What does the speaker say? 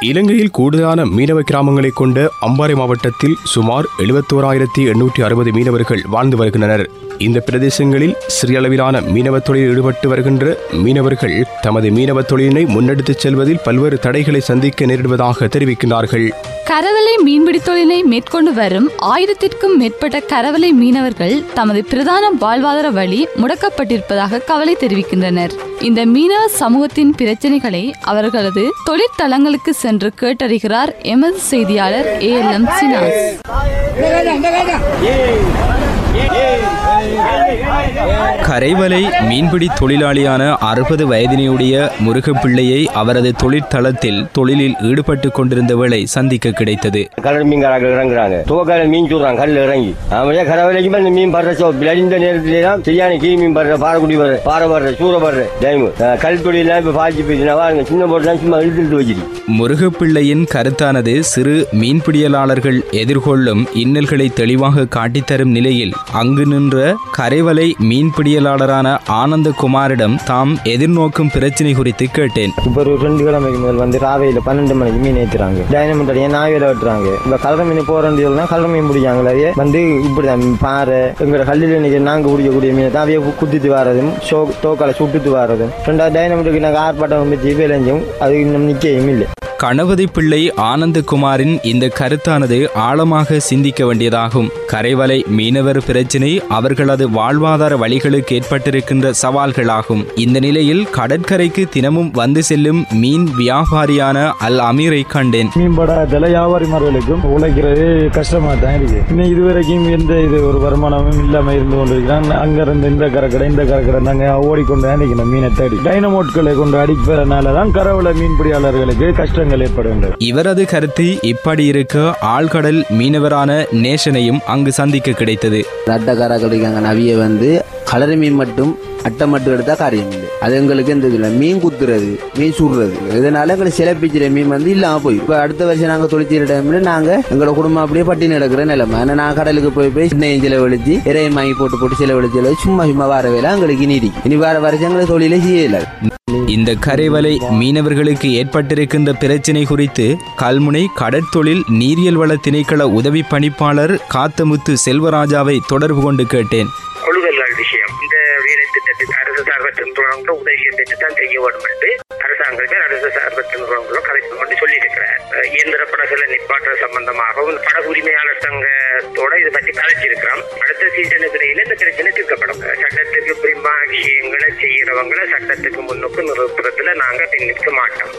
இலங்கையில் கூடுதலான மீனவ கிராமங்களை கொண்ட அம்பாறை மாவட்டத்தில் சுமார் எழுபத்தோராயிரத்தி எண்ணூற்றி அறுபது மீனவர்கள் வாழ்ந்து வருகின்றனர். இந்த பிரதேசங்களில் சிறிய அளவிலான மீனவ தொழிலில் ஈடுபட்டு வருகின்ற மீனவர்கள் தமது மீனவ தொழிலினை முன்னெடுத்துச் செல்வதில் பல்வேறு தடைகளை சந்திக்க நேரிடுவதாக தெரிவிக்கின்றார்கள். கரவலை மீன்பிடி தொழிலை மேற்கொண்டு வரும் ஆயிரத்திற்கும் மேற்பட்ட கரவலை மீனவர்கள் தமது பிரதான வாழ்வாதார வழி முடக்கப்பட்டிருப்பதாக கவலை தெரிவிக்கின்றனர் இந்த மீனவ சமூகத்தின் பிரச்சனைகளை அவர்களது தொழிற்தலங்களுக்கு சென்று கேட்டறிகிறார் எமது செய்தியாளர் ஏ எல் எம் சினாஸ் கரைவலை மீன்பிடி தொழிலாளியான அறுபது வயதினையுடைய முருகப்பிள்ளையை அவரது தொழிற்தளத்தில் தொழிலில் ஈடுபட்டு கொண்டிருந்த வேளை சந்திக்க கிடைத்தது. கடல் மீன்காரர்கள் இறங்குறாங்க. துவக்கால மீன் சொல்றாங்க கல்ல இறங்கி. அவரே கடவுளைக்கு இந்த மீன் படுற சோ விளைந்த நேரத்திலே தான் சரியான கீ மீன் படுற பாறைக்குடி வர்ற பாறை வர்ற சூற வர்ற டைம். கல் தொழிலாம் இப்ப பாய்ச்சி போயிடுச்சுனா பாருங்க சின்ன போட்டு தான் சும்மா இழுத்து இழுத்து வச்சிருக்கு. முருகப்பிள்ளையின் கருத்தானது சிறு மீன்பிடியலாளர்கள் எதிர்கொள்ளும் இன்னல்களை தெளிவாக காட்டித்தரும் நிலையில் அங்கு நின்ற கரைவலை மீன்பிடியலாளரான ஆனந்தகுமாரிடம் தாம் எதிர்நோக்கும் பிரச்சினை குறித்து கேட்டேன். இப்போ ஒரு ரெண்டு கிழமைக்கு முதல் வந்து ராவையில் பன்னெண்டு மணிக்கு மீன் ஏற்றுறாங்க டைனமெண்ட் அடியா நாவையில் வெட்டுறாங்க. இப்போ கலர மீன் போகிற வேண்டியதுனா கலர மீன் பிடிக்காங்களே வந்து இப்படி தான் பாறை எங்களோட கல்லில் இன்னைக்கு நாங்கள் பிடிக்கக்கூடிய மீன் தான் அவையே குத்திட்டு வரதும் ஷோ தோக்கால சுட்டுட்டு வரதும் ரெண்டாவது டைனமெண்ட்டுக்கு நாங்கள் ஆர்ப்பாட்டம் வச்சு வேலைஞ்சும் அது இன்னும் நிற்கவும் இல்லை. கணபதி பிள்ளை ஆனந்தகுமாரின் இந்த கருத்தானது ஆழமாக சிந்திக்க வேண்டியதாகும். கரைவலை மீனவர் பிரச்சினை அவர்களது வாழ்வாதார வழிகளுக்கு ஏற்பட்டிருக்கின்ற சவால்களாகும். இந்த நிலையில் கடற்கரைக்கு தினமும் வந்து செல்லும் மீன் வியாபாரியான அல் அமீரை கண்டேன். மீன்படாதல வியாபாரிமார்களுக்கும் உழைக்கிறது கஷ்டமா தான் இருக்கு. இன்னும் இதுவரைக்கும் எந்த இது ஒரு வருமானமும் இல்லாம இருந்து கொண்டிருக்கிறான். அங்க இருந்து இந்த கரக்கடை இந்த கரக்கடை நாங்க ஓடிக்கொண்டு இருக்கணும் மீனை தேடி. டைனமோட்களை கொண்டு அடிப்பதனால தான் கரவல மீன்பிடியாளர்களுக்கு கஷ்டங்கள் ஏற்படுகின்றது இவரது கருத்து இப்படி இருக்க ஆழ்கடல் மீனவரான நேஷனையும் அங்கு சந்திக்க கிடைத்தது. ரட்டக்காரா கிடைக்காங்க நவிய வந்து கலரி மீன் மட்டும் அட்டை மட்டும் எடுத்தா காரியம் இல்லை. அது எங்களுக்கு எந்த இல்லை. மீன் குத்துறது மீன் சுடுறது. இதனால எங்களுக்கு சிலப்பிச்சிற மீன் வந்து இல்லாம போய். இப்போ அடுத்த வருஷம் நாங்க தொழிற்சிற டைம்ல நாங்க எங்களோட குடும்பம் அப்படியே பட்டினி நடக்கிற நிலைமை. ஏன்னா நான் கடலுக்கு போய் போய் சின்னையும் செலவழிச்சு இறையும் வாங்கி போட்டு போட்டு செலவழிச்சு சும்மா சும்மா வர வேலை எங்களுக்கு இனி இருக்கு. இனி வர வருஷங்களுக்கு தொழிலே செய்யல. இந்த கரைவலை மீனவர்களுக்கு ஏற்பட்டிருக்கின்ற பிரச்சினை குறித்து கல்முனை கடற்தொழில் நீரியல் வள திணைக்கள உதவி பணிப்பாளர் காத்தமுத்து செல்வராஜாவை தொடர்பு கொண்டு கேட்டேன். கொள்ளுதல்கள் விஷயம். இந்த வேலை அரசு சார்பற்ற நிறுவனங்களும் உதவியை செய்ய வேண்டும் என்று அரசாங்கத்தில் அரசு சார்பற்ற நிறுவனங்களும் கலைப்பு கொண்டு சொல்லியிருக்கிறார். இயந்திர படகுல நிப்பாட்டுற சம்பந்தமாகவும் படகு உரிமையாளர் சங்கத்தோட இது பற்றி கலைச்சிருக்கிறோம் அடுத்த சீசனுக்கு இடையில இந்த பிரச்சனை தீர்க்கப்படும். சட்டத்துக்கு புரியுமான விஷயங்களை செய்யறவங்களை சட்டத்துக்கு முன்னுக்கு நிறுத்துறதுல நாங்க பின் நிற்க மாட்டோம்.